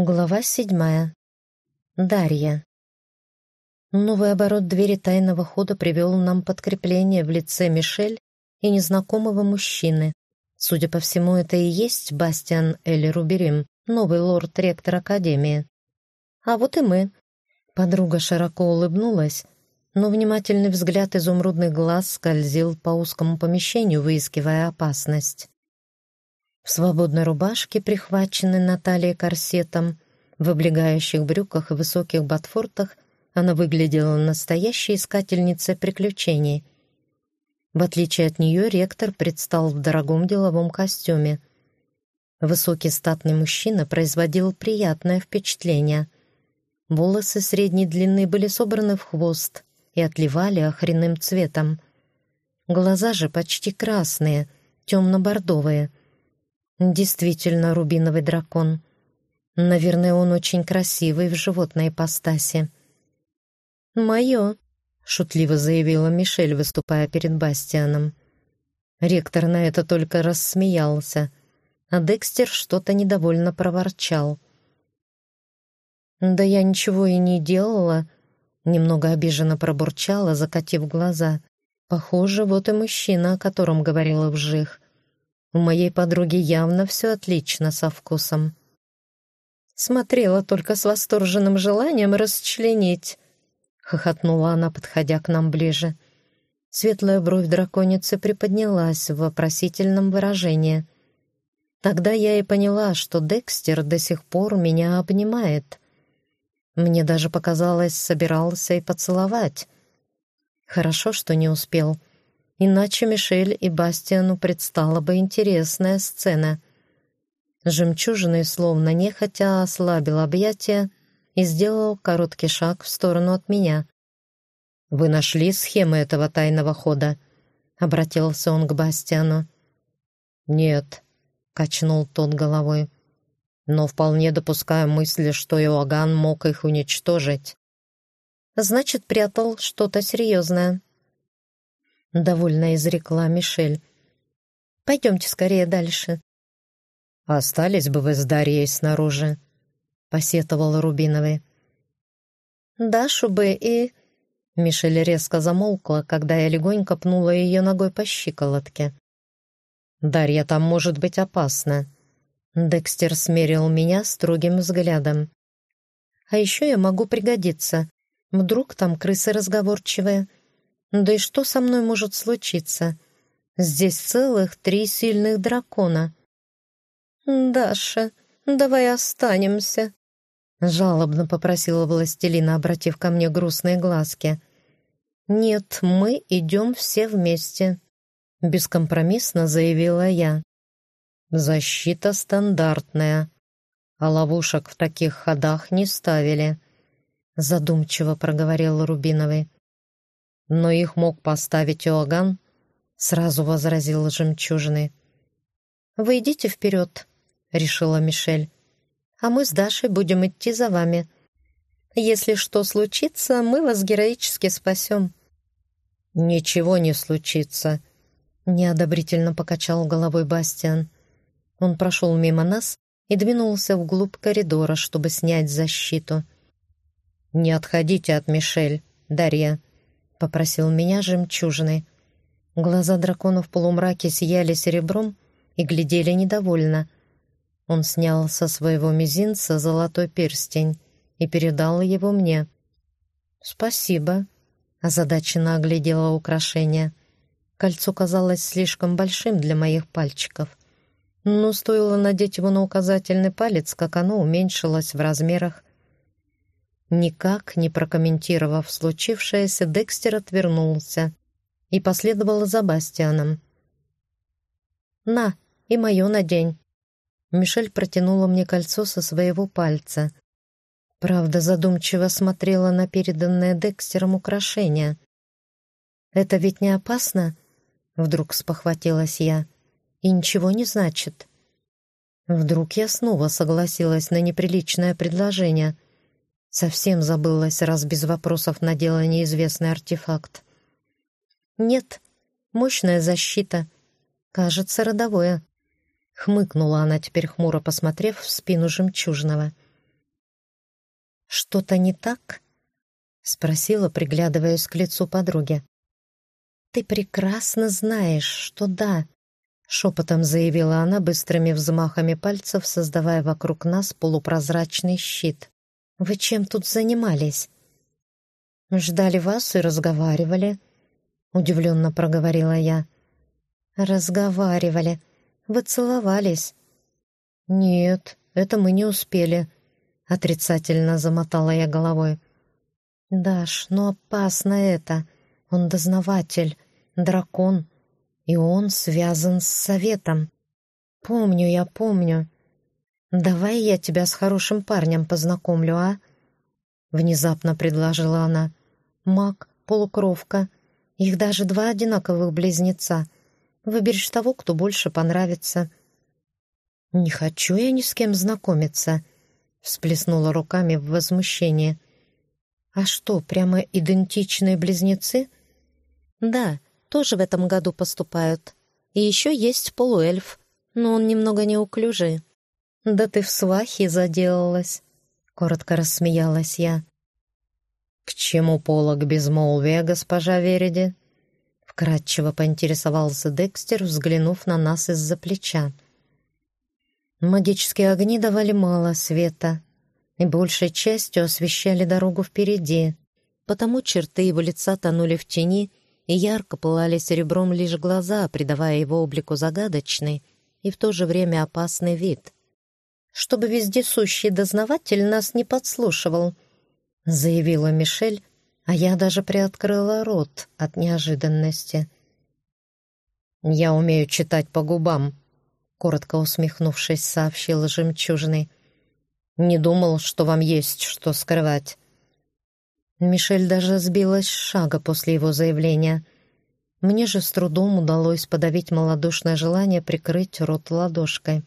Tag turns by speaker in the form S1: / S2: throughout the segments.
S1: Глава седьмая. Дарья. Новый оборот двери тайного хода привел нам подкрепление в лице Мишель и незнакомого мужчины. Судя по всему, это и есть Бастиан Эль Руберим, новый лорд-ректор Академии. А вот и мы. Подруга широко улыбнулась, но внимательный взгляд изумрудных глаз скользил по узкому помещению, выискивая опасность. В свободной рубашке, прихваченной на талии корсетом, в облегающих брюках и высоких ботфортах, она выглядела настоящей искательницей приключений. В отличие от нее, ректор предстал в дорогом деловом костюме. Высокий статный мужчина производил приятное впечатление. Волосы средней длины были собраны в хвост и отливали охренным цветом. Глаза же почти красные, темно-бордовые — Действительно рубиновый дракон. Наверное, он очень красивый в животной ипостаси. «Мое», — шутливо заявила Мишель, выступая перед Бастианом. Ректор на это только рассмеялся, а Декстер что-то недовольно проворчал. «Да я ничего и не делала», — немного обиженно пробурчала, закатив глаза. «Похоже, вот и мужчина, о котором говорила Вжих. У моей подруги явно все отлично со вкусом. Смотрела только с восторженным желанием расчленить. Хохотнула она, подходя к нам ближе. Светлая бровь драконицы приподнялась в вопросительном выражении. Тогда я и поняла, что Декстер до сих пор меня обнимает. Мне даже показалось, собирался и поцеловать. Хорошо, что не успел — Иначе Мишель и Бастиану предстала бы интересная сцена. Жемчужный словно нехотя ослабил объятия и сделал короткий шаг в сторону от меня. «Вы нашли схемы этого тайного хода?» — обратился он к Бастиану. «Нет», — качнул тот головой. «Но вполне допускаю мысли, что Иоганн мог их уничтожить». «Значит, прятал что-то серьезное», — довольно изрекла Мишель. «Пойдемте скорее дальше». «Остались бы вы с Дарьей снаружи», — посетовал Рубиновый. «Дашу бы и...» Мишель резко замолкла, когда я легонько пнула ее ногой по щиколотке. «Дарья, там может быть опасно». Декстер смерил меня строгим взглядом. «А еще я могу пригодиться. Вдруг там крысы разговорчивые. Да и что со мной может случиться? Здесь целых три сильных дракона. «Даша, давай останемся», — жалобно попросила властелина, обратив ко мне грустные глазки. «Нет, мы идем все вместе», — бескомпромиссно заявила я. «Защита стандартная, а ловушек в таких ходах не ставили», — задумчиво проговорил Рубиновый. «Но их мог поставить Иоганн», — сразу возразил жемчужины. «Вы идите вперед», — решила Мишель. «А мы с Дашей будем идти за вами. Если что случится, мы вас героически спасем». «Ничего не случится», — неодобрительно покачал головой Бастиан. Он прошел мимо нас и двинулся вглубь коридора, чтобы снять защиту. «Не отходите от Мишель, Дарья», — попросил меня жемчужины. Глаза дракона в полумраке сияли серебром и глядели недовольно. Он снял со своего мизинца золотой перстень и передал его мне. «Спасибо», — озадаченно оглядела украшение. Кольцо казалось слишком большим для моих пальчиков. Но стоило надеть его на указательный палец, как оно уменьшилось в размерах Никак не прокомментировав случившееся, Декстер отвернулся и последовал за Бастианом. «На, и мое надень». Мишель протянула мне кольцо со своего пальца. Правда, задумчиво смотрела на переданное Декстером украшение. «Это ведь не опасно?» — вдруг спохватилась я. «И ничего не значит». Вдруг я снова согласилась на неприличное предложение — Совсем забылась, раз без вопросов надела неизвестный артефакт. «Нет, мощная защита. Кажется, родовое». Хмыкнула она теперь хмуро, посмотрев в спину жемчужного. «Что-то не так?» — спросила, приглядываясь к лицу подруги. «Ты прекрасно знаешь, что да», — шепотом заявила она быстрыми взмахами пальцев, создавая вокруг нас полупрозрачный щит. «Вы чем тут занимались?» «Ждали вас и разговаривали», — удивленно проговорила я. «Разговаривали. Вы целовались». «Нет, это мы не успели», — отрицательно замотала я головой. «Даш, ну опасно это. Он дознаватель, дракон, и он связан с советом. Помню я, помню. Давай я тебя с хорошим парнем познакомлю, а?» Внезапно предложила она. «Маг, полукровка. Их даже два одинаковых близнеца. Выберешь того, кто больше понравится». «Не хочу я ни с кем знакомиться», — всплеснула руками в возмущении. «А что, прямо идентичные близнецы?» «Да, тоже в этом году поступают. И еще есть полуэльф, но он немного неуклюжий». «Да ты в свахе заделалась», — коротко рассмеялась я. «К чему полог безмолвия, госпожа Вериди?» Вкратчиво поинтересовался Декстер, взглянув на нас из-за плеча. Магические огни давали мало света и большей частью освещали дорогу впереди, потому черты его лица тонули в тени и ярко пылали серебром лишь глаза, придавая его облику загадочный и в то же время опасный вид. «Чтобы вездесущий дознаватель нас не подслушивал», — заявила Мишель, а я даже приоткрыла рот от неожиданности. «Я умею читать по губам», коротко усмехнувшись, сообщил жемчужный. «Не думал, что вам есть что скрывать». Мишель даже сбилась с шага после его заявления. Мне же с трудом удалось подавить малодушное желание прикрыть рот ладошкой.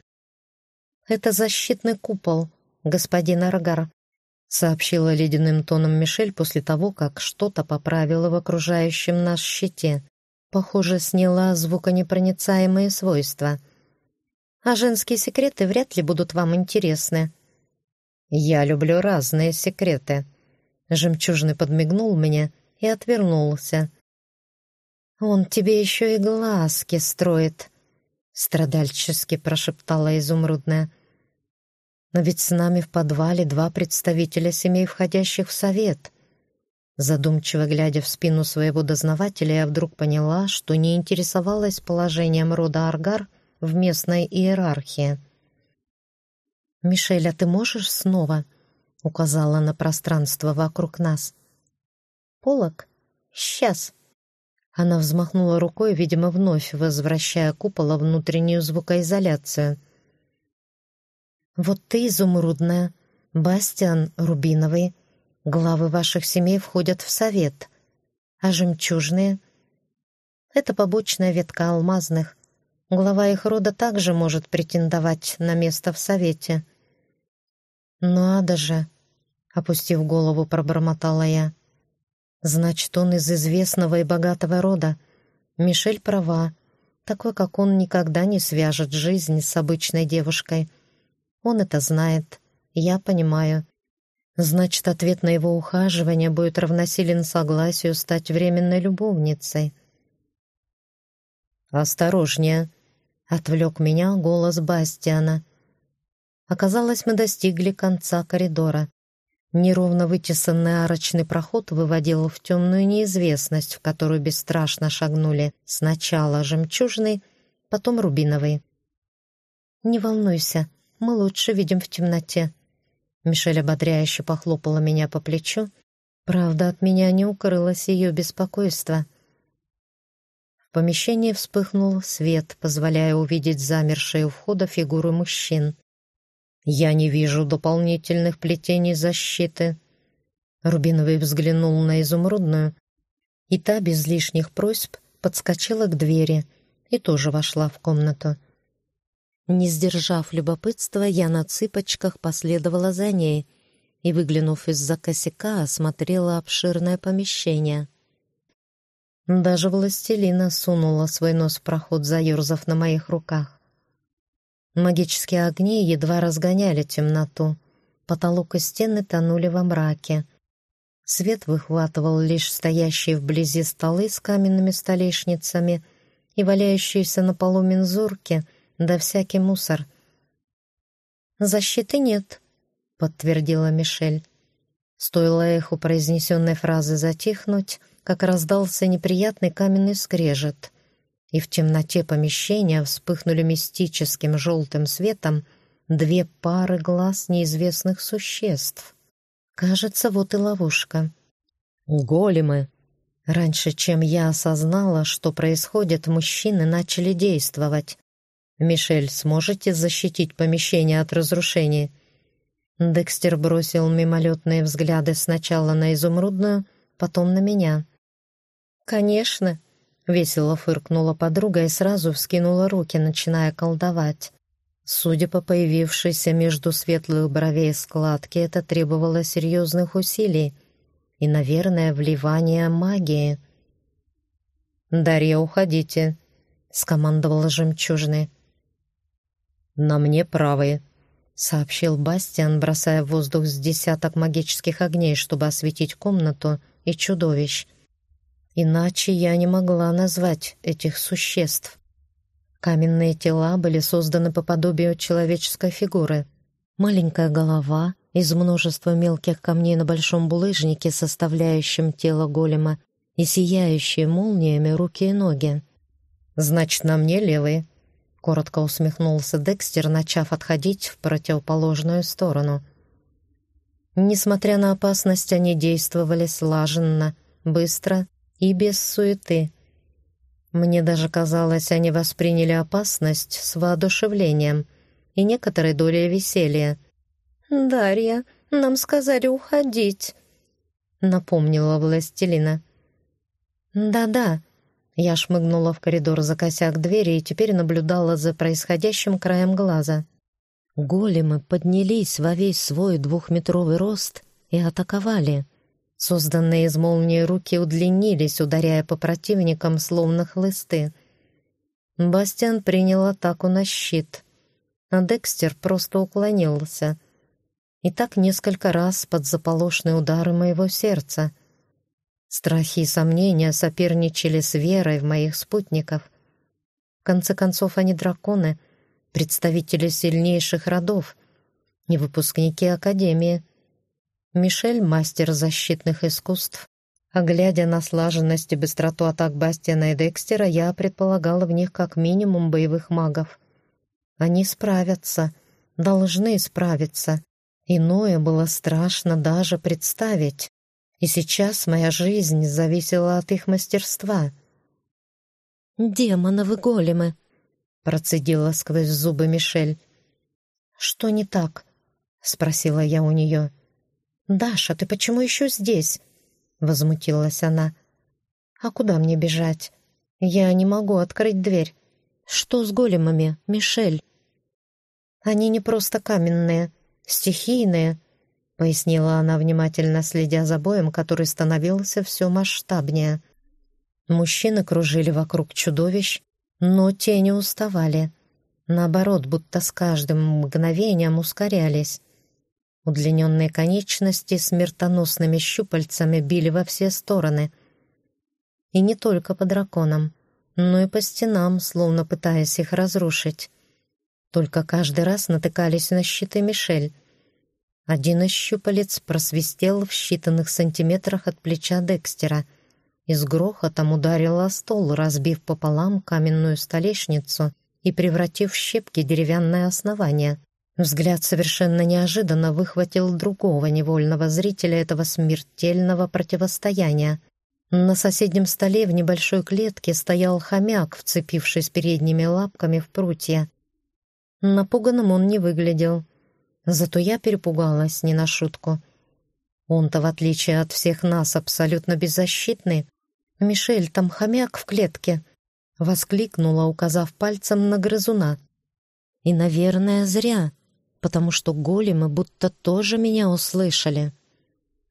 S1: «Это защитный купол, господин Аргар», — сообщила ледяным тоном Мишель после того, как что-то поправила в окружающем нас щите. Похоже, сняла звуконепроницаемые свойства — а женские секреты вряд ли будут вам интересны». «Я люблю разные секреты», — жемчужный подмигнул мне и отвернулся. «Он тебе еще и глазки строит», — страдальчески прошептала изумрудная. «Но ведь с нами в подвале два представителя семей, входящих в совет». Задумчиво глядя в спину своего дознавателя, я вдруг поняла, что не интересовалась положением рода Аргар — в местной иерархии. «Мишель, а ты можешь снова?» — указала на пространство вокруг нас. «Полок? Сейчас!» Она взмахнула рукой, видимо, вновь возвращая купола внутреннюю звукоизоляцию. «Вот ты изумрудная, Бастиан рубиновый, главы ваших семей входят в совет, а жемчужные — это побочная ветка алмазных, Глава их рода также может претендовать на место в совете. «Надо же!» — опустив голову, пробормотала я. «Значит, он из известного и богатого рода. Мишель права. Такой, как он, никогда не свяжет жизнь с обычной девушкой. Он это знает. Я понимаю. Значит, ответ на его ухаживание будет равносилен согласию стать временной любовницей». «Осторожнее!» Отвлек меня голос Бастиана. Оказалось, мы достигли конца коридора. Неровно вытесанный арочный проход выводил в темную неизвестность, в которую бесстрашно шагнули сначала жемчужный, потом рубиновый. «Не волнуйся, мы лучше видим в темноте». Мишель ободряюще похлопала меня по плечу. Правда, от меня не укрылось ее беспокойство. В помещении вспыхнул свет, позволяя увидеть замершие у входа фигуры мужчин. «Я не вижу дополнительных плетений защиты». Рубиновый взглянул на изумрудную, и та без лишних просьб подскочила к двери и тоже вошла в комнату. Не сдержав любопытства, я на цыпочках последовала за ней и, выглянув из-за косяка, осмотрела обширное помещение. Даже властелина сунула свой нос в проход, заерзав на моих руках. Магические огни едва разгоняли темноту, потолок и стены тонули во мраке. Свет выхватывал лишь стоящие вблизи столы с каменными столешницами и валяющиеся на полу мензурки, да всякий мусор. «Защиты нет», — подтвердила Мишель. Стоило эху произнесенной фразы затихнуть, как раздался неприятный каменный скрежет, и в темноте помещения вспыхнули мистическим желтым светом две пары глаз неизвестных существ. Кажется, вот и ловушка. Големы. Раньше, чем я осознала, что происходит, мужчины начали действовать. «Мишель, сможете защитить помещение от разрушений?» Декстер бросил мимолетные взгляды сначала на изумрудную, потом на меня. «Конечно», — весело фыркнула подруга и сразу вскинула руки, начиная колдовать. Судя по появившейся между светлых бровей складке, это требовало серьезных усилий и, наверное, вливания магии. «Дарья, уходите», — скомандовала жемчужный. «На мне правые», — сообщил Бастиан, бросая в воздух с десяток магических огней, чтобы осветить комнату и чудовищ. Иначе я не могла назвать этих существ. Каменные тела были созданы по подобию человеческой фигуры. Маленькая голова из множества мелких камней на большом булыжнике, составляющем тело голема, и сияющие молниями руки и ноги. «Значит, на мне левые», — коротко усмехнулся Декстер, начав отходить в противоположную сторону. Несмотря на опасность, они действовали слаженно, быстро и без суеты — мне даже казалось, они восприняли опасность с воодушевлением и некоторой долей веселья. «Дарья, нам сказали уходить», — напомнила властелина. «Да-да», — я шмыгнула в коридор за косяк двери и теперь наблюдала за происходящим краем глаза. Големы поднялись во весь свой двухметровый рост и атаковали. Созданные из молнии руки удлинились, ударяя по противникам, словно хлысты. Бастиан принял атаку на щит, а Декстер просто уклонился. И так несколько раз под заполошные удары моего сердца. Страхи и сомнения соперничали с верой в моих спутников. В конце концов, они драконы, представители сильнейших родов и выпускники Академии — Мишель — мастер защитных искусств. А глядя на слаженность и быстроту атак Бастиана и Декстера, я предполагала в них как минимум боевых магов. Они справятся, должны справиться. Иное было страшно даже представить. И сейчас моя жизнь зависела от их мастерства. «Демоновы големы!» — процедила сквозь зубы Мишель. «Что не так?» — спросила я у нее. «Даша, ты почему еще здесь?» — возмутилась она. «А куда мне бежать? Я не могу открыть дверь. Что с големами, Мишель?» «Они не просто каменные, стихийные», — пояснила она, внимательно следя за боем, который становился все масштабнее. Мужчины кружили вокруг чудовищ, но те не уставали. Наоборот, будто с каждым мгновением ускорялись. Удлиненные конечности смертоносными щупальцами били во все стороны. И не только по драконам, но и по стенам, словно пытаясь их разрушить. Только каждый раз натыкались на щиты Мишель. Один из щупалец просвистел в считанных сантиметрах от плеча Декстера и с грохотом ударил о стол, разбив пополам каменную столешницу и превратив в щепки деревянное основание. Взгляд совершенно неожиданно выхватил другого невольного зрителя этого смертельного противостояния. На соседнем столе в небольшой клетке стоял хомяк, вцепившись передними лапками в прутья. Напуганным он не выглядел. Зато я перепугалась не на шутку. Он-то, в отличие от всех нас, абсолютно беззащитный. «Мишель, там хомяк в клетке!» — воскликнула, указав пальцем на грызуна. «И, наверное, зря потому что големы будто тоже меня услышали.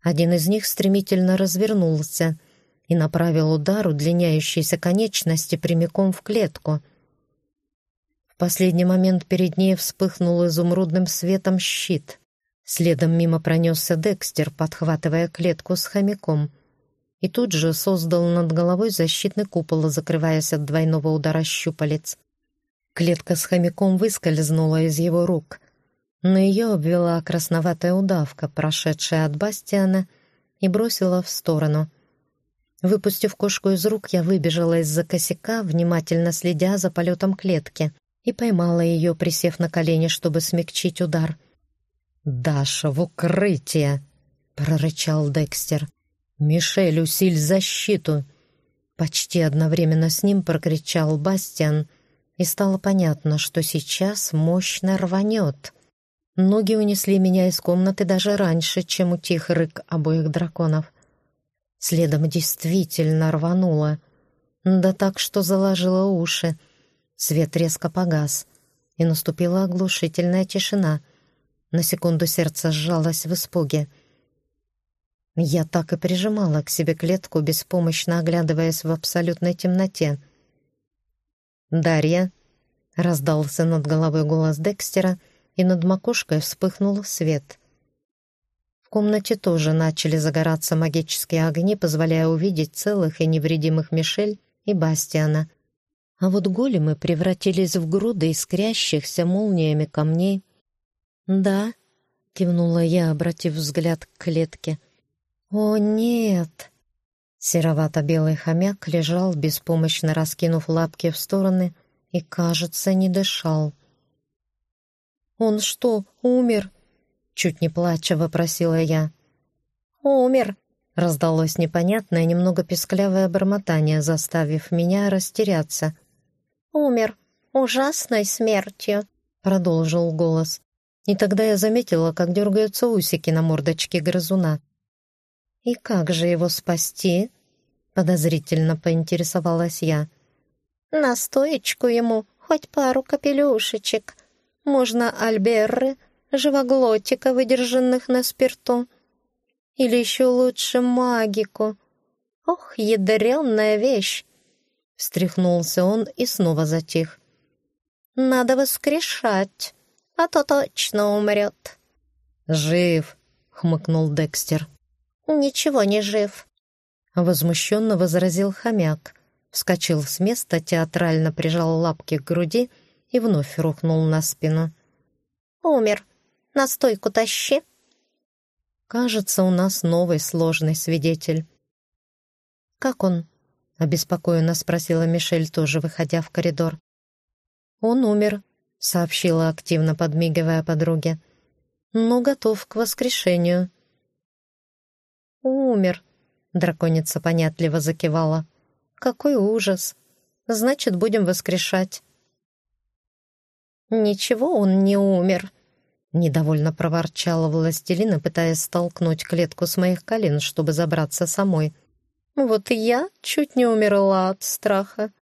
S1: Один из них стремительно развернулся и направил удар удлиняющейся конечности прямиком в клетку. В последний момент перед ней вспыхнул изумрудным светом щит. Следом мимо пронесся Декстер, подхватывая клетку с хомяком. И тут же создал над головой защитный купол, закрываясь от двойного удара щупалец. Клетка с хомяком выскользнула из его рук, но ее обвела красноватая удавка, прошедшая от Бастиана, и бросила в сторону. Выпустив кошку из рук, я выбежала из-за косяка, внимательно следя за полетом клетки, и поймала ее, присев на колени, чтобы смягчить удар. «Даша, в укрытие!» — прорычал Декстер. «Мишель, усиль защиту!» Почти одновременно с ним прокричал Бастиан — и стало понятно, что сейчас мощно рванет. Ноги унесли меня из комнаты даже раньше, чем утих рык обоих драконов. Следом действительно рвануло. Да так, что заложило уши. Свет резко погас, и наступила оглушительная тишина. На секунду сердце сжалось в испуге. Я так и прижимала к себе клетку, беспомощно оглядываясь в абсолютной темноте — «Дарья!» — раздался над головой голос Декстера, и над макушкой вспыхнул свет. В комнате тоже начали загораться магические огни, позволяя увидеть целых и невредимых Мишель и Бастиана. А вот големы превратились в груды искрящихся молниями камней. «Да», — кивнула я, обратив взгляд к клетке. «О, нет!» Серовато-белый хомяк лежал, беспомощно раскинув лапки в стороны, и, кажется, не дышал. «Он что, умер?» — чуть не плача вопросила я. «Умер!» — раздалось непонятное, немного песклявое бормотание, заставив меня растеряться. «Умер! Ужасной смертью!» — продолжил голос. И тогда я заметила, как дергаются усики на мордочке грызуна. «И как же его спасти?» — подозрительно поинтересовалась я. «Настоечку ему, хоть пару капелюшечек. Можно альберры, живоглотика, выдержанных на спирту. Или еще лучше магику. Ох, ядреная вещь!» Встряхнулся он и снова затих. «Надо воскрешать, а то точно умрет». «Жив!» — хмыкнул Декстер.
S2: «Ничего не жив», —
S1: возмущенно возразил хомяк. Вскочил с места, театрально прижал лапки к груди и вновь рухнул на спину.
S2: «Умер. Настойку тащи».
S1: «Кажется, у нас новый сложный свидетель».
S2: «Как он?»
S1: — обеспокоенно спросила Мишель, тоже выходя в коридор. «Он умер», — сообщила активно, подмигивая подруге. «Но готов к воскрешению».
S2: «Умер», — драконица понятливо закивала. «Какой ужас! Значит, будем воскрешать». «Ничего он не умер», — недовольно проворчала властелина, пытаясь столкнуть клетку с моих колен, чтобы забраться самой. «Вот я чуть не умерла от страха.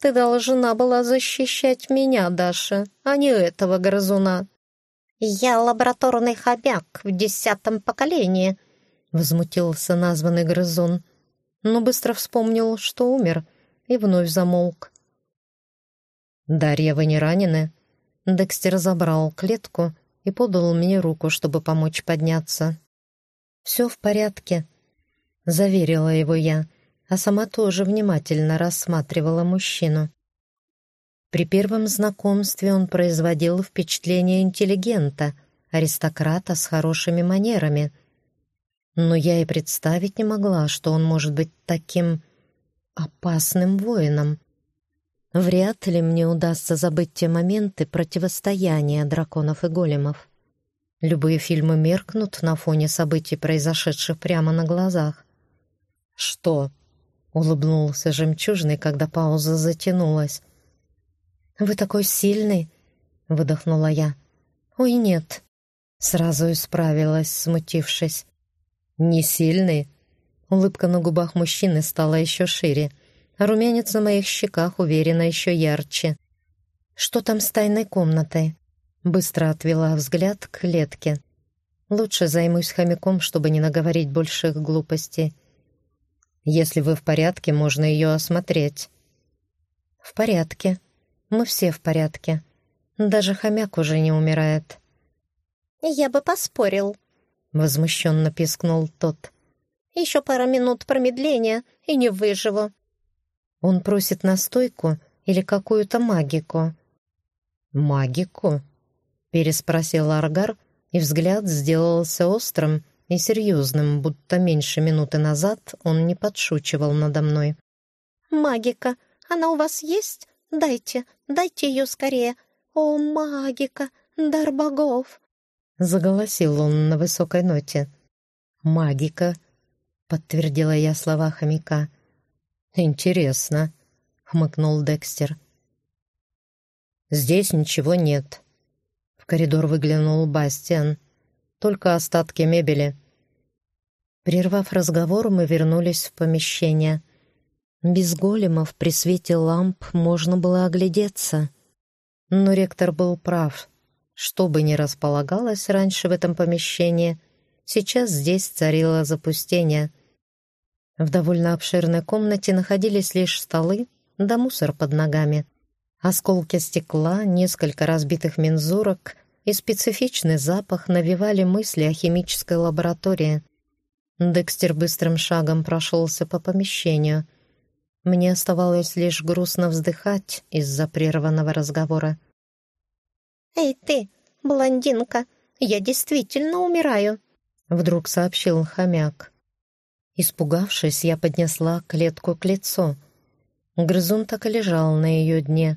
S2: Ты должна была защищать меня, Даша, а не этого грызуна». «Я лабораторный хомяк в десятом поколении», Возмутился названный грызун, но быстро вспомнил, что умер, и вновь замолк.
S1: «Дарья, вы не ранены?» Декстер забрал клетку и подал мне руку, чтобы помочь подняться. «Все в порядке», — заверила его я, а сама тоже внимательно рассматривала мужчину. При первом знакомстве он производил впечатление интеллигента, аристократа с хорошими манерами — но я и представить не могла, что он может быть таким опасным воином. Вряд ли мне удастся забыть те моменты противостояния драконов и големов. Любые фильмы меркнут на фоне событий, произошедших прямо на глазах. «Что?» — улыбнулся жемчужный, когда пауза затянулась. «Вы такой сильный!» — выдохнула я. «Ой, нет!» — сразу исправилась, смутившись. «Не сильный?» Улыбка на губах мужчины стала еще шире, румянец на моих щеках уверенно еще ярче. «Что там с тайной комнатой?» Быстро отвела взгляд к клетке. «Лучше займусь хомяком, чтобы не наговорить больших глупостей. Если вы в порядке, можно ее осмотреть». «В порядке. Мы все в порядке. Даже хомяк уже не умирает».
S2: «Я бы поспорил», — возмущенно пискнул тот. «Еще пара минут промедления, и не выживу». Он просит настойку или какую-то магику.
S1: «Магику?» — переспросил Аргар, и взгляд сделался острым и серьезным, будто меньше минуты назад он не подшучивал надо мной.
S2: «Магика, она у вас есть? Дайте, дайте ее скорее. О, магика, дар богов!»
S1: Заголосил он на высокой ноте. «Магика», — подтвердила я слова хомяка. «Интересно», — хмыкнул Декстер. «Здесь ничего нет». В коридор выглянул Бастиан. «Только остатки мебели». Прервав разговор, мы вернулись в помещение. Без големов при свете ламп можно было оглядеться. Но ректор был прав. Что бы ни располагалось раньше в этом помещении, сейчас здесь царило запустение. В довольно обширной комнате находились лишь столы да мусор под ногами. Осколки стекла, несколько разбитых мензурок и специфичный запах навевали мысли о химической лаборатории. Декстер быстрым шагом прошелся по помещению — мне оставалось лишь грустно вздыхать из-за прерванного разговора.
S2: «Эй ты, блондинка, я действительно умираю», — вдруг сообщил хомяк.
S1: Испугавшись, я поднесла клетку к лицу. Грызун так и лежал на ее дне,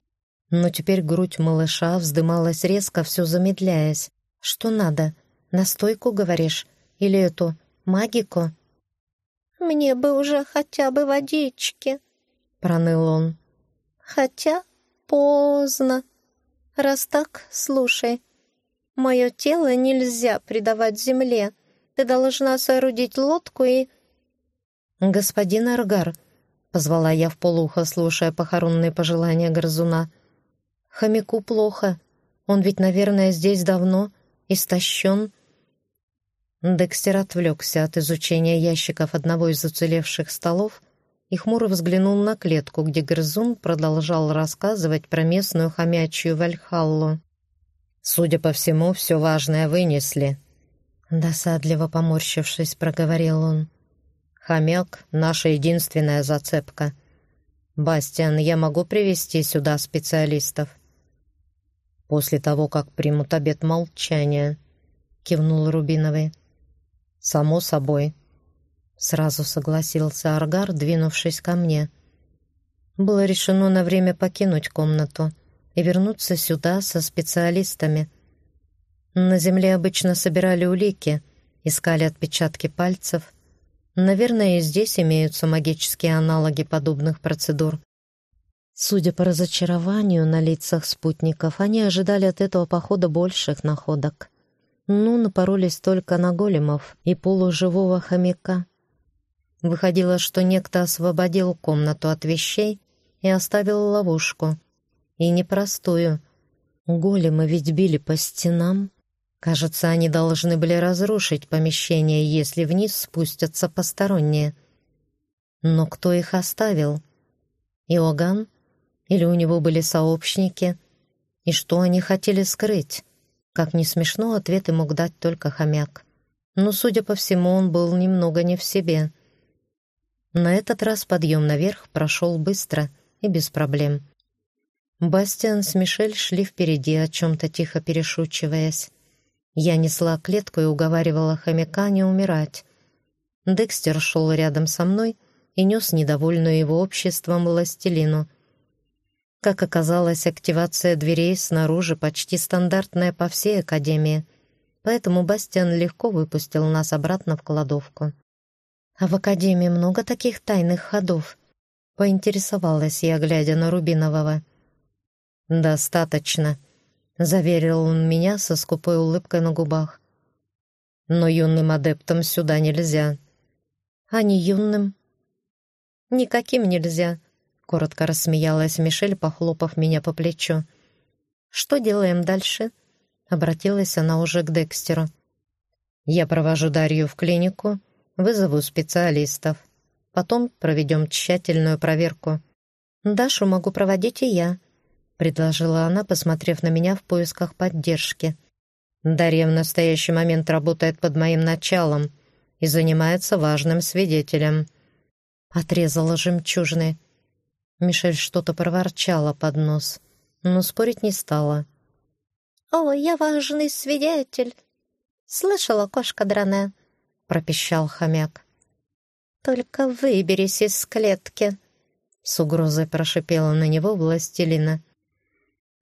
S1: но теперь грудь малыша вздымалась резко, все замедляясь. «Что надо? Настойку, говоришь? Или эту магику?»
S2: «Мне бы уже хотя бы водички», —
S1: проныл он.
S2: «Хотя поздно. Раз так, слушай. Мое тело нельзя предавать земле. Ты должна соорудить лодку и...»
S1: «Господин Аргар», — позвала я в полухо, слушая похоронные пожелания грызуна. «Хомяку плохо. Он ведь, наверное, здесь давно, истощен». Декстер отвлекся от изучения ящиков одного из уцелевших столов и хмуро взглянул на клетку, где грызун продолжал рассказывать про местную хомячью Вальхаллу. «Судя по всему, все важное вынесли», — досадливо поморщившись, проговорил он. «Хомяк — наша единственная зацепка. Бастиан, я могу привести сюда специалистов?» «После того, как примут обет молчания», — кивнул Рубиновый. «Само собой», Сразу согласился Аргар, двинувшись ко мне. Было решено на время покинуть комнату и вернуться сюда со специалистами. На земле обычно собирали улики, искали отпечатки пальцев. Наверное, и здесь имеются магические аналоги подобных процедур. Судя по разочарованию на лицах спутников, они ожидали от этого похода больших находок. Ну, напоролись только на големов и полуживого хомяка. Выходило, что некто освободил комнату от вещей и оставил ловушку. И непростую. Големы ведь били по стенам. Кажется, они должны были разрушить помещение, если вниз спустятся посторонние. Но кто их оставил? Иоганн? Или у него были сообщники? И что они хотели скрыть? Как ни смешно, ответы мог дать только хомяк. Но, судя по всему, он был немного не в себе. На этот раз подъем наверх прошел быстро и без проблем. Бастиан с Мишель шли впереди, о чем-то тихо перешучиваясь. Я несла клетку и уговаривала хомяка не умирать. Декстер шел рядом со мной и нес недовольную его обществом властелину. Как оказалось, активация дверей снаружи почти стандартная по всей Академии, поэтому Бастиан легко выпустил нас обратно в кладовку. «А в Академии много таких тайных ходов?» — поинтересовалась я, глядя на Рубинового. «Достаточно», — заверил он меня со скупой улыбкой на губах. «Но юным адептам сюда нельзя». «А не юным?» «Никаким нельзя», — коротко рассмеялась Мишель, похлопав меня по плечу. «Что делаем дальше?» — обратилась она уже к Декстеру. «Я провожу Дарью в клинику, Вызову специалистов. Потом проведем тщательную проверку. Дашу могу проводить и я», — предложила она, посмотрев на меня в поисках поддержки.
S2: Дарья в настоящий момент работает под моим началом и занимается важным свидетелем. Отрезала жемчужины. Мишель что-то проворчала под нос, но спорить не стала.
S1: «О, я важный свидетель!» «Слышала, кошка драная?» — пропищал хомяк. «Только выберись из клетки!» С угрозой прошипела на него властелина.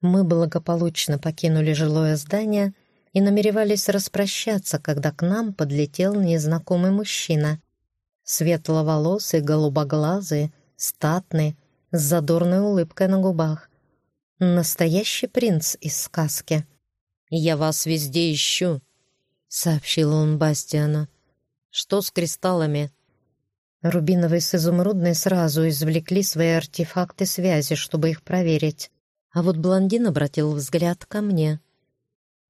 S1: Мы благополучно покинули жилое здание и намеревались распрощаться, когда к нам подлетел незнакомый мужчина. Светловолосый, голубоглазый, статный, с задорной улыбкой на губах. Настоящий принц из сказки.
S2: «Я вас везде ищу», — сообщил он Бастиану. «Что с кристаллами?»
S1: Рубиновый с изумрудной сразу извлекли свои артефакты связи, чтобы их проверить. А вот блондин обратил взгляд ко мне.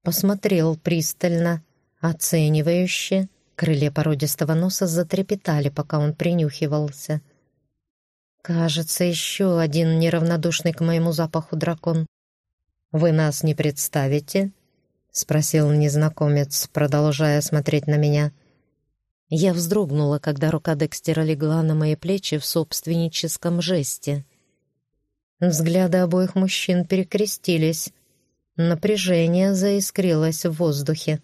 S1: Посмотрел пристально, оценивающе. Крылья породистого носа затрепетали, пока он принюхивался. Кажется, еще один неравнодушный к моему запаху дракон. «Вы нас не представите?» — спросил незнакомец, продолжая смотреть на меня. Я вздрогнула, когда рука Декстера легла на мои плечи в собственническом жесте. Взгляды обоих мужчин перекрестились. Напряжение заискрилось в воздухе.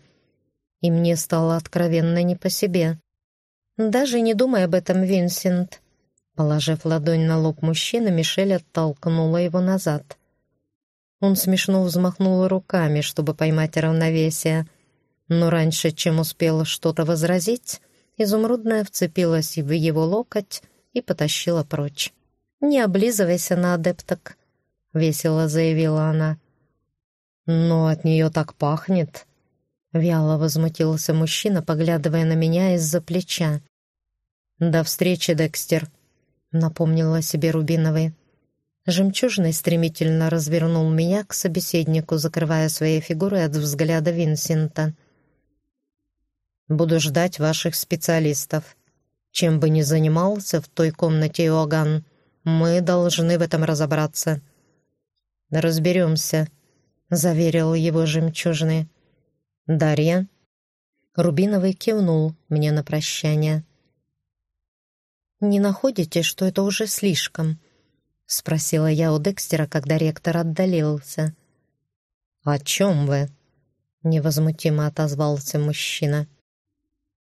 S1: И мне стало откровенно не по себе. «Даже не думай об этом, Винсент». Положив ладонь на лоб мужчины, Мишель оттолкнула его назад. Он смешно взмахнул руками, чтобы поймать равновесие. Но раньше, чем успел что-то возразить, Изумрудная вцепилась в его локоть и потащила прочь. «Не облизывайся на адепток», — весело заявила она. «Но от нее так пахнет», — вяло возмутился мужчина, поглядывая на меня из-за плеча. «До встречи, Декстер», — напомнила себе Рубиновой. Жемчужный стремительно развернул меня к собеседнику, закрывая своей фигурой от взгляда Винсента. Буду ждать ваших специалистов. Чем бы ни занимался в той комнате Иоганн, мы должны в этом разобраться». «Разберемся», — заверил его жемчужный. «Дарья?» Рубиновый кивнул мне на прощание. «Не находите, что это уже слишком?» — спросила я у Декстера, когда ректор отдалился. «О чем вы?» — невозмутимо отозвался мужчина.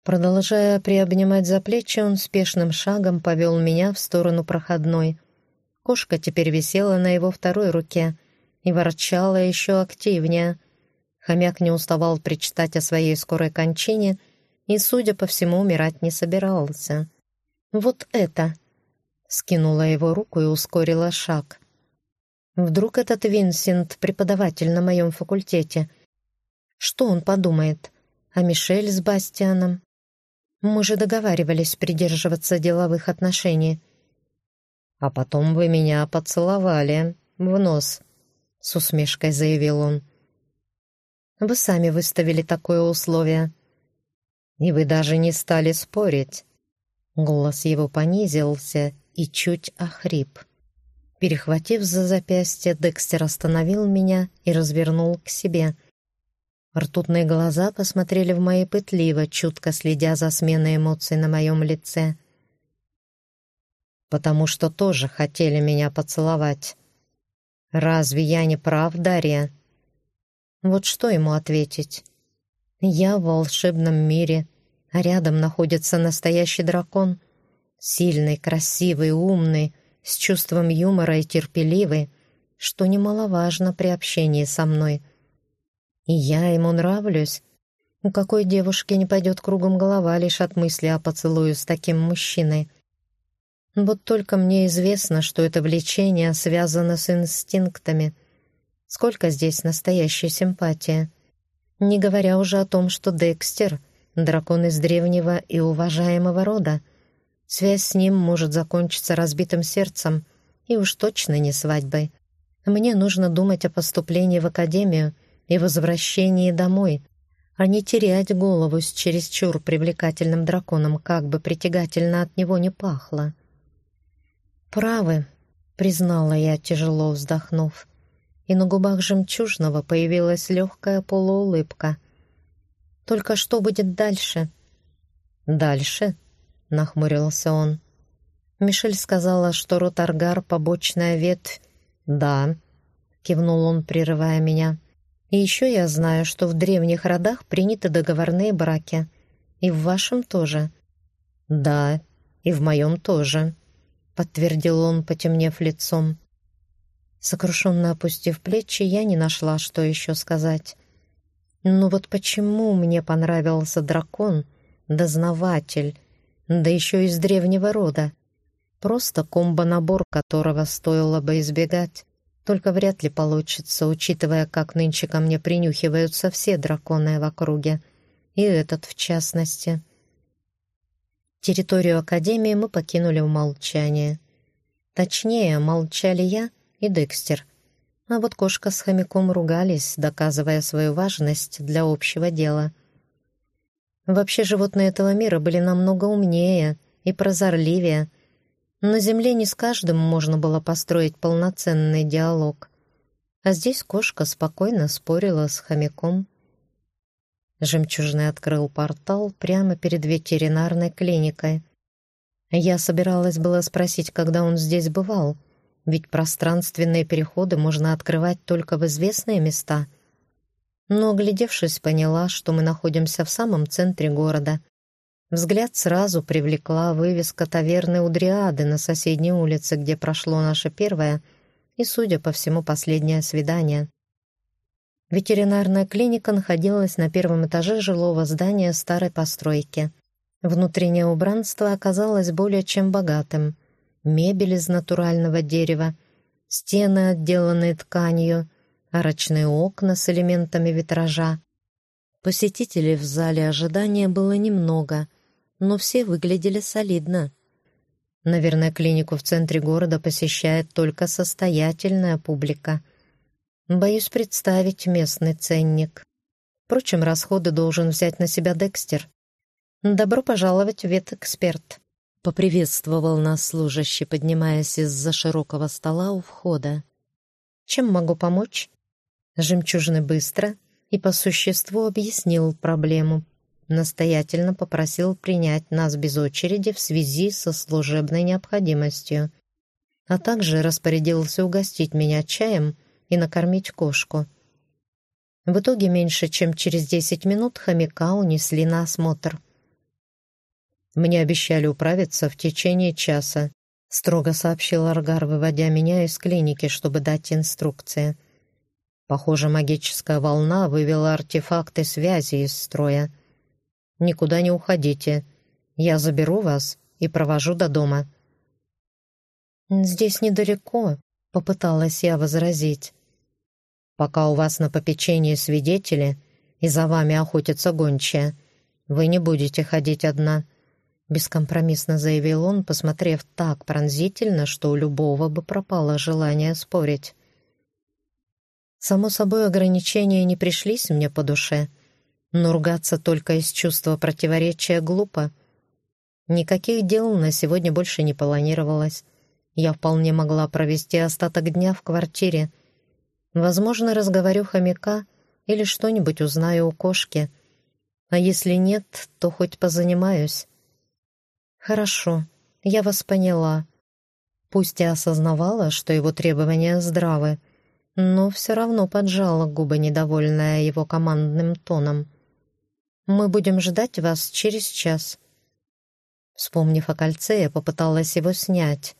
S1: Продолжая приобнимать за плечи, он спешным шагом повел меня в сторону проходной. Кошка теперь висела на его второй руке и ворчала еще активнее. Хомяк не уставал причитать о своей скорой кончине и, судя по всему, умирать не собирался. «Вот это!» — скинула его руку и ускорила шаг. «Вдруг этот Винсент — преподаватель на моем факультете? Что он подумает? А Мишель с Бастианом?» Мы же договаривались придерживаться деловых отношений. А потом вы меня поцеловали в нос, с усмешкой заявил он. Вы сами выставили такое условие. И вы даже не стали спорить. Голос его понизился и чуть охрип. Перехватив за запястье, Декстер остановил меня и развернул к себе — Ртутные глаза посмотрели в мои пытливо, чутко следя за сменой эмоций на моем лице. «Потому что тоже хотели меня поцеловать. Разве я не прав, Дарья?» Вот что ему ответить? «Я в волшебном мире, а рядом находится настоящий дракон. Сильный, красивый, умный, с чувством юмора и терпеливый, что немаловажно при общении со мной». И я ему нравлюсь. У какой девушки не пойдет кругом голова лишь от мысли о поцелую с таким мужчиной? Вот только мне известно, что это влечение связано с инстинктами. Сколько здесь настоящей симпатии? Не говоря уже о том, что Декстер — дракон из древнего и уважаемого рода. Связь с ним может закончиться разбитым сердцем и уж точно не свадьбой. Мне нужно думать о поступлении в академию — и возвращении домой, а не терять голову с чересчур привлекательным драконом, как бы притягательно от него не пахло. «Правы», — признала я, тяжело вздохнув, и на губах жемчужного появилась легкая полуулыбка. Только что будет дальше?»
S2: «Дальше?» — нахмурился он. Мишель сказала, что Ротаргар — побочная ветвь. «Да», — кивнул он, прерывая меня. «И еще я знаю, что в древних родах приняты договорные браки. И в вашем тоже». «Да, и в моем тоже», — подтвердил он, потемнев лицом. Сокрушенно опустив плечи, я не нашла, что еще сказать. «Ну вот почему мне понравился дракон, дознаватель, да еще из древнего рода?» Просто комбо-набор, которого стоило бы избегать. Только вряд ли получится, учитывая, как нынче ко мне принюхиваются все драконы в округе. И этот в частности. Территорию Академии мы покинули в молчании. Точнее, молчали я и Декстер. А вот кошка с хомяком ругались, доказывая свою важность для общего дела. Вообще животные этого мира были намного умнее и прозорливее, на Земле не с каждым можно было построить полноценный диалог. А здесь кошка спокойно спорила с хомяком. Жемчужный открыл портал прямо перед ветеринарной клиникой. Я собиралась было спросить, когда он здесь бывал, ведь пространственные переходы можно открывать только в известные места. Но, оглядевшись, поняла, что мы находимся в самом центре города — Взгляд сразу привлекла вывеска таверны у Дриады на соседней улице, где прошло наше первое и, судя по всему, последнее свидание. Ветеринарная клиника находилась на первом этаже жилого здания старой постройки. Внутреннее убранство оказалось более чем богатым. Мебель из натурального дерева, стены, отделанные тканью, арочные окна с элементами витража. Посетителей в зале ожидания было немного — но все выглядели солидно. Наверное, клинику в центре города посещает только состоятельная публика. Боюсь представить местный ценник. Впрочем, расходы должен взять на себя Декстер. «Добро пожаловать в ветэксперт», — поприветствовал нас служащий, поднимаясь из-за широкого стола у входа. «Чем могу помочь?» Жемчужный быстро и по существу объяснил проблему, настоятельно попросил принять нас без очереди в связи со служебной необходимостью, а также распорядился угостить меня чаем и накормить кошку. В итоге меньше чем через десять минут хомяка унесли на осмотр. «Мне обещали управиться в течение часа», — строго сообщил Аргар, выводя меня из клиники, чтобы дать инструкции. Похоже, магическая волна вывела артефакты связи из строя — Никуда не уходите. Я заберу вас и провожу до дома». «Здесь недалеко», — попыталась я возразить. «Пока у вас на попечении свидетели и за вами охотятся гончая, вы не будете ходить одна», — бескомпромиссно заявил он, посмотрев так пронзительно, что у любого бы пропало желание спорить. Само собой, ограничения не пришлись мне по душе — но ругаться только из чувства противоречия глупо. Никаких дел на сегодня больше не планировалось. Я вполне могла провести остаток дня в квартире. Возможно, разговорю хомяка или что-нибудь узнаю у кошки. А если нет, то хоть позанимаюсь. Хорошо, я вас поняла. Пусть и осознавала, что его требования здравы, но все равно поджала губы, недовольная его командным тоном. Мы будем ждать вас через час». Вспомнив о кольце, я попыталась его снять.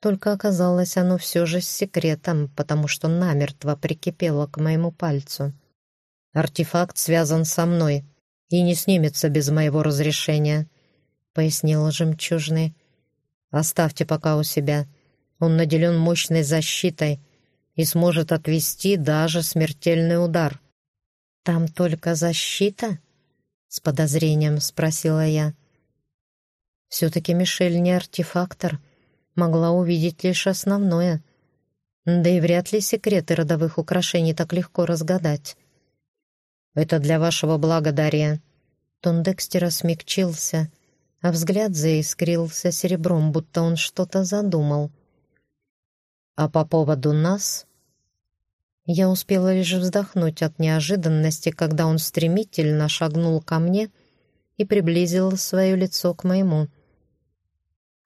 S2: Только оказалось оно все же с секретом, потому что намертво прикипело к моему пальцу. «Артефакт связан со мной и не снимется без моего разрешения», — пояснил жемчужный. «Оставьте пока у себя. Он наделен мощной защитой и сможет отвести даже смертельный удар». «Там только защита?» С подозрением спросила я. Все-таки Мишель не артефактор, могла увидеть лишь основное. Да и вряд ли секреты родовых украшений так легко разгадать. «Это для вашего блага, Дарья». Тон Декстера смягчился, а взгляд заискрился серебром, будто он что-то задумал. «А по поводу нас?»
S1: Я успела лишь вздохнуть от неожиданности, когда он стремительно шагнул ко мне и приблизил свое лицо к моему.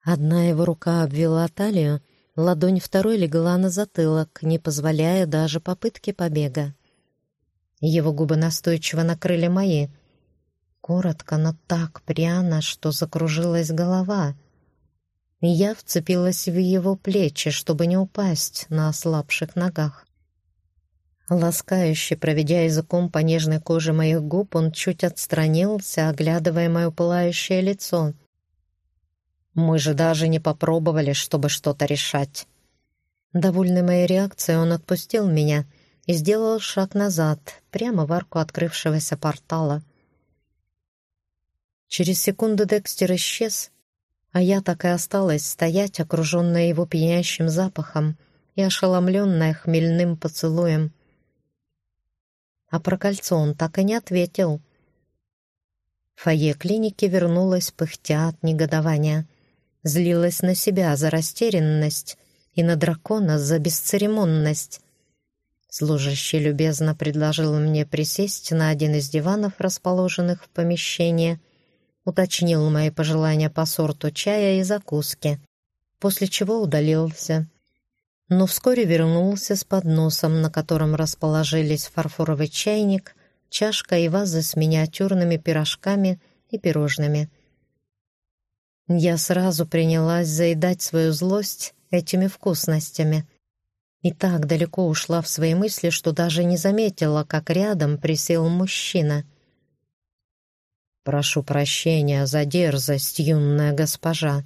S1: Одна его рука обвела талию, ладонь второй легла на затылок, не позволяя даже попытки побега. Его губы настойчиво накрыли мои. Коротко, но так пряно, что закружилась голова. Я вцепилась в его плечи, чтобы не упасть на ослабших ногах. Ласкающе проведя языком по нежной коже моих губ, он чуть отстранился, оглядывая мое пылающее лицо. «Мы же даже не попробовали, чтобы что-то решать». Довольный моей реакцией, он отпустил меня и сделал шаг назад, прямо в арку открывшегося портала. Через секунду Декстер исчез, а я так и осталась стоять, окруженная его пьянящим запахом и ошеломленная хмельным поцелуем — а про кольцо он так и не ответил. Фойе клиники вернулась пыхтя от негодования. Злилась на себя за растерянность и на дракона за бесцеремонность. Служащий любезно предложил мне присесть на один из диванов, расположенных в помещении, уточнил мои пожелания по сорту чая и закуски, после чего удалился но вскоре вернулся с подносом, на котором расположились фарфоровый чайник, чашка и ваза с миниатюрными пирожками и пирожными. Я сразу принялась заедать свою злость этими вкусностями и так далеко ушла в свои мысли, что даже не заметила, как рядом присел мужчина. «Прошу прощения за дерзость, юная госпожа»,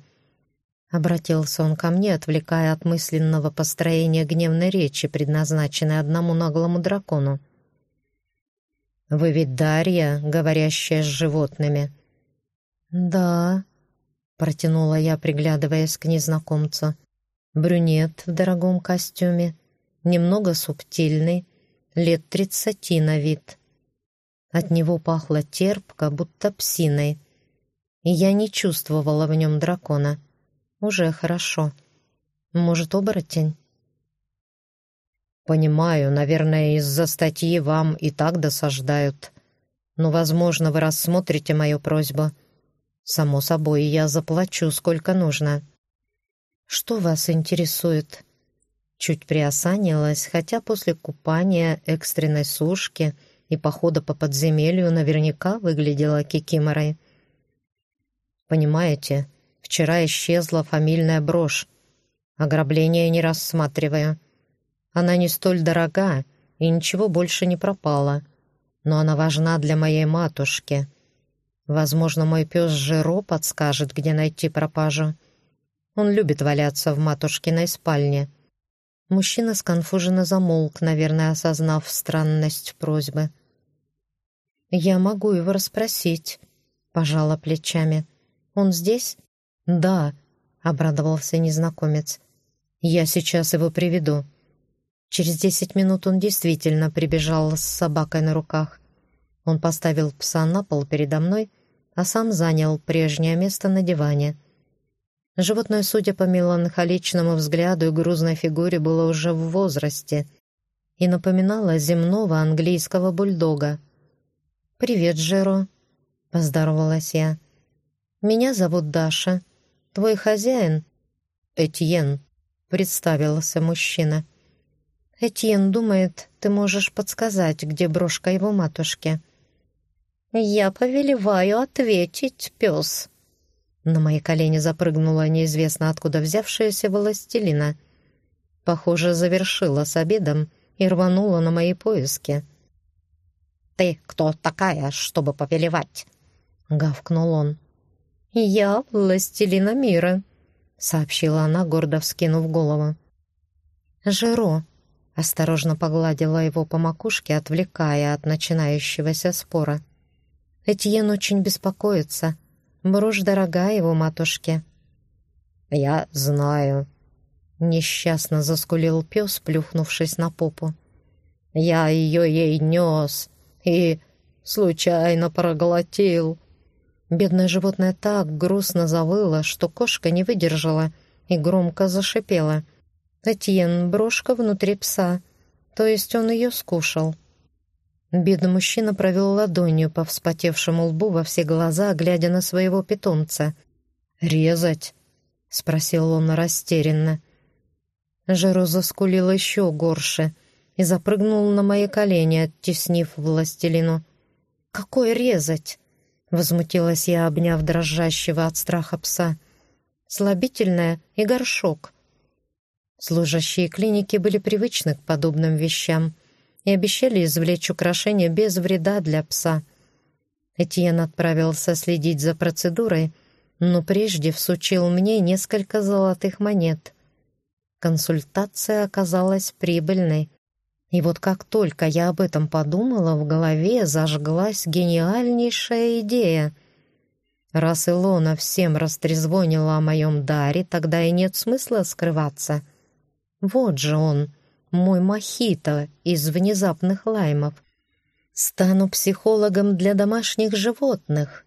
S1: Обратился он ко мне, отвлекая от мысленного построения гневной речи, предназначенной одному наглому дракону. «Вы ведь Дарья, говорящая с животными?» «Да», — протянула я, приглядываясь к незнакомцу. «Брюнет в дорогом костюме, немного субтильный, лет тридцати на вид. От него пахло терпко, будто псиной, и я не чувствовала в нем дракона». Уже хорошо. Может, оборотень? Понимаю, наверное, из-за статьи вам и так досаждают. Но, возможно, вы рассмотрите мою просьбу. Само собой, я заплачу, сколько нужно. Что вас интересует? Чуть приосанилась, хотя после купания, экстренной сушки и похода по подземелью наверняка выглядела кикиморой. Понимаете, Вчера исчезла фамильная брошь. Ограбление не рассматривая. Она не столь дорога, и ничего больше не пропало. Но она важна для моей матушки. Возможно, мой пес Жиро подскажет, где найти пропажу. Он любит валяться в матушкиной спальне. Мужчина сконфуженно замолк, наверное, осознав странность просьбы. «Я могу его расспросить», — пожала плечами. «Он здесь?» «Да», — обрадовался незнакомец. «Я сейчас его приведу». Через десять минут он действительно прибежал с собакой на руках. Он поставил пса на пол передо мной, а сам занял прежнее место на диване. Животное, судя по меланхоличному взгляду и грузной фигуре, было уже в возрасте и напоминало земного английского бульдога. «Привет, Жеро», — поздоровалась я. «Меня зовут Даша. Твой хозяин — Этьен», — представился мужчина. «Этьен думает, ты можешь подсказать, где брошка его матушки». «Я повелеваю ответить, пес». На мои колени запрыгнула неизвестно откуда взявшаяся властелина. Похоже, завершила с обедом и рванула на мои поиски. «Ты кто такая, чтобы повелевать?» — гавкнул он. «Я властелина мира», — сообщила она, гордо вскинув голову. «Жиро», — осторожно погладила его по макушке, отвлекая от начинающегося спора. «Этьен очень беспокоится. Брошь дорога его матушке». «Я знаю», — несчастно заскулил пес, плюхнувшись на попу. «Я ее ей нес и случайно проглотил». Бедное животное так грустно завыло, что кошка не выдержала и громко зашипела. «Этьен, брошка внутри пса. То есть он ее скушал. Бедный мужчина провел ладонью по вспотевшему лбу во все глаза, глядя на своего питомца. «Резать?» — спросил он растерянно. Жеро заскулил еще горше и запрыгнул на мои колени, оттеснив властелину. «Какой резать?» — возмутилась я, обняв дрожащего от страха пса. «Слабительное и горшок». Служащие клиники были привычны к подобным вещам и обещали извлечь украшение без вреда для пса. Этьен отправился следить за процедурой, но прежде всучил мне несколько золотых монет. Консультация оказалась прибыльной. И вот как только я об этом подумала, в голове зажглась гениальнейшая идея. Раз Илона всем растрезвонила о моем даре, тогда и нет смысла скрываться. Вот же он, мой мохито из внезапных лаймов. Стану психологом для домашних животных.